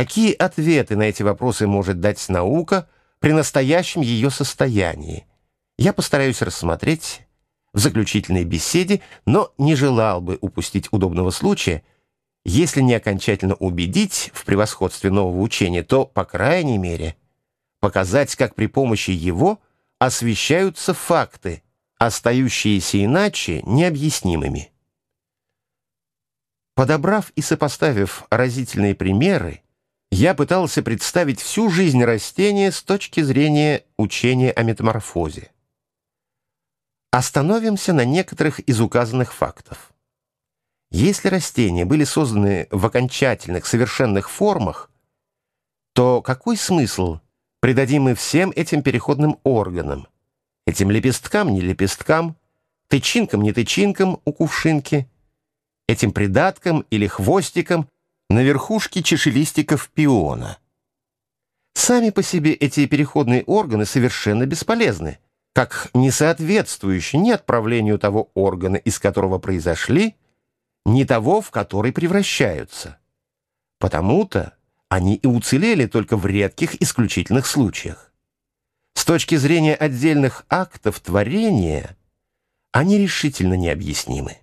Какие ответы на эти вопросы может дать наука при настоящем ее состоянии? Я постараюсь рассмотреть в заключительной беседе, но не желал бы упустить удобного случая, если не окончательно убедить в превосходстве нового учения, то, по крайней мере, показать, как при помощи его освещаются факты, остающиеся иначе необъяснимыми. Подобрав и сопоставив разительные примеры, я пытался представить всю жизнь растения с точки зрения учения о метаморфозе. Остановимся на некоторых из указанных фактов. Если растения были созданы в окончательных, совершенных формах, то какой смысл придадим мы всем этим переходным органам, этим лепесткам, не лепесткам, тычинкам, не тычинкам у кувшинки, этим придаткам или хвостикам на верхушке чешелистиков пиона? Сами по себе эти переходные органы совершенно бесполезны – как не соответствующий ни отправлению того органа, из которого произошли, ни того, в который превращаются. Потому-то они и уцелели только в редких исключительных случаях. С точки зрения отдельных актов творения они решительно необъяснимы.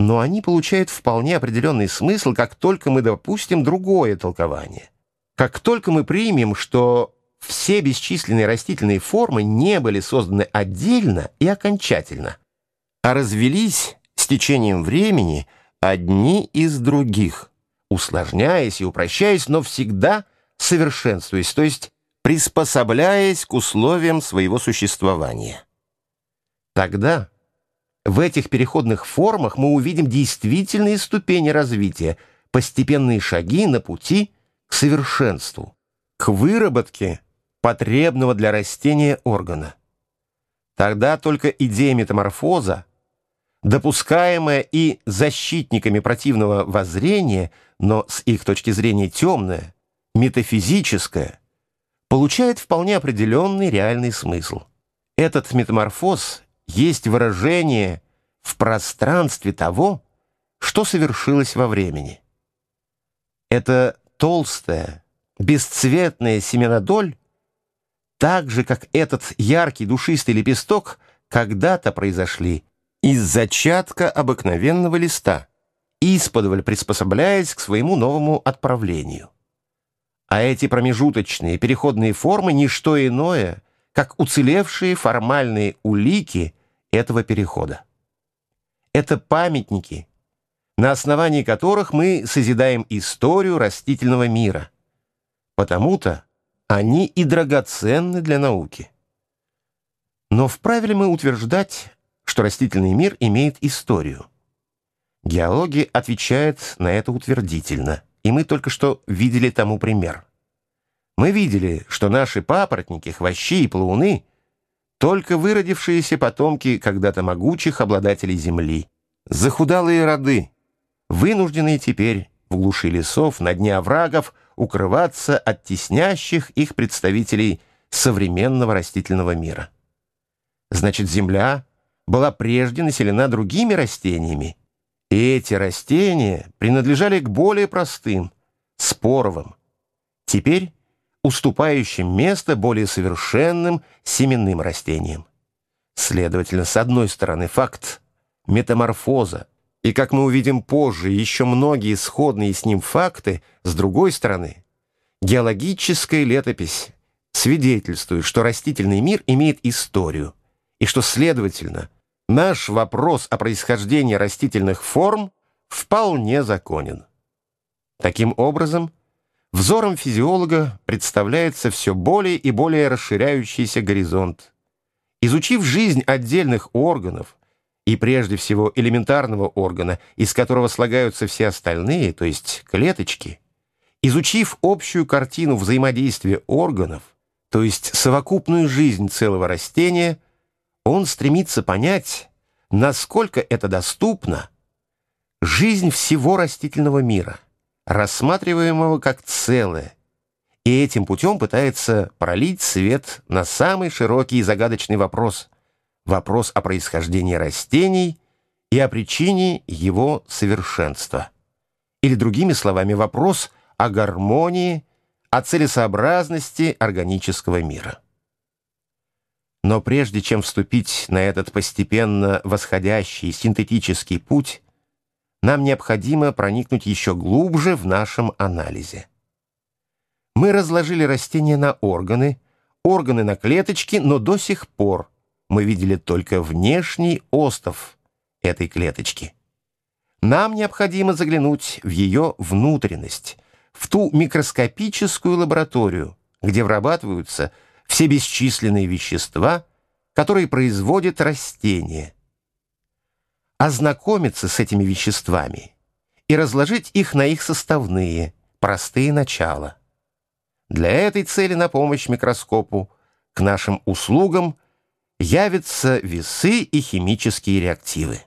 Но они получают вполне определенный смысл, как только мы допустим другое толкование. Как только мы примем, что все бесчисленные растительные формы не были созданы отдельно и окончательно, а развелись с течением времени одни из других, усложняясь и упрощаясь, но всегда совершенствуясь, то есть приспособляясь к условиям своего существования. Тогда в этих переходных формах мы увидим действительные ступени развития, постепенные шаги на пути к совершенству, к выработке потребного для растения органа. Тогда только идея метаморфоза, допускаемая и защитниками противного воззрения, но с их точки зрения темная, метафизическая, получает вполне определенный реальный смысл. Этот метаморфоз есть выражение в пространстве того, что совершилось во времени. Это толстая, бесцветная семенодоль так же, как этот яркий душистый лепесток, когда-то произошли из зачатка обыкновенного листа, исподволь приспособляясь к своему новому отправлению. А эти промежуточные переходные формы — ничто иное, как уцелевшие формальные улики этого перехода. Это памятники, на основании которых мы созидаем историю растительного мира. Потому-то они и драгоценны для науки. Но вправе ли мы утверждать, что растительный мир имеет историю? Геология отвечает на это утвердительно, и мы только что видели тому пример. Мы видели, что наши папоротники, хвощи и плауны — только выродившиеся потомки когда-то могучих обладателей земли, захудалые роды, вынужденные теперь в глуши лесов, на дне оврагов — укрываться от теснящих их представителей современного растительного мира. Значит, Земля была прежде населена другими растениями, и эти растения принадлежали к более простым, споровым, теперь уступающим место более совершенным семенным растениям. Следовательно, с одной стороны, факт метаморфоза и, как мы увидим позже, еще многие сходные с ним факты, с другой стороны, геологическая летопись свидетельствует, что растительный мир имеет историю, и что, следовательно, наш вопрос о происхождении растительных форм вполне законен. Таким образом, взором физиолога представляется все более и более расширяющийся горизонт. Изучив жизнь отдельных органов, и прежде всего элементарного органа, из которого слагаются все остальные, то есть клеточки, изучив общую картину взаимодействия органов, то есть совокупную жизнь целого растения, он стремится понять, насколько это доступно, жизнь всего растительного мира, рассматриваемого как целое, и этим путем пытается пролить свет на самый широкий и загадочный вопрос – вопрос о происхождении растений и о причине его совершенства. Или другими словами, вопрос о гармонии, о целесообразности органического мира. Но прежде чем вступить на этот постепенно восходящий синтетический путь, нам необходимо проникнуть еще глубже в нашем анализе. Мы разложили растения на органы, органы на клеточки, но до сих пор мы видели только внешний остов этой клеточки. Нам необходимо заглянуть в ее внутренность, в ту микроскопическую лабораторию, где вырабатываются все бесчисленные вещества, которые производят растения. Ознакомиться с этими веществами и разложить их на их составные, простые начала. Для этой цели на помощь микроскопу к нашим услугам явятся весы и химические реактивы.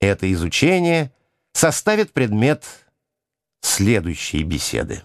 Это изучение составит предмет следующей беседы.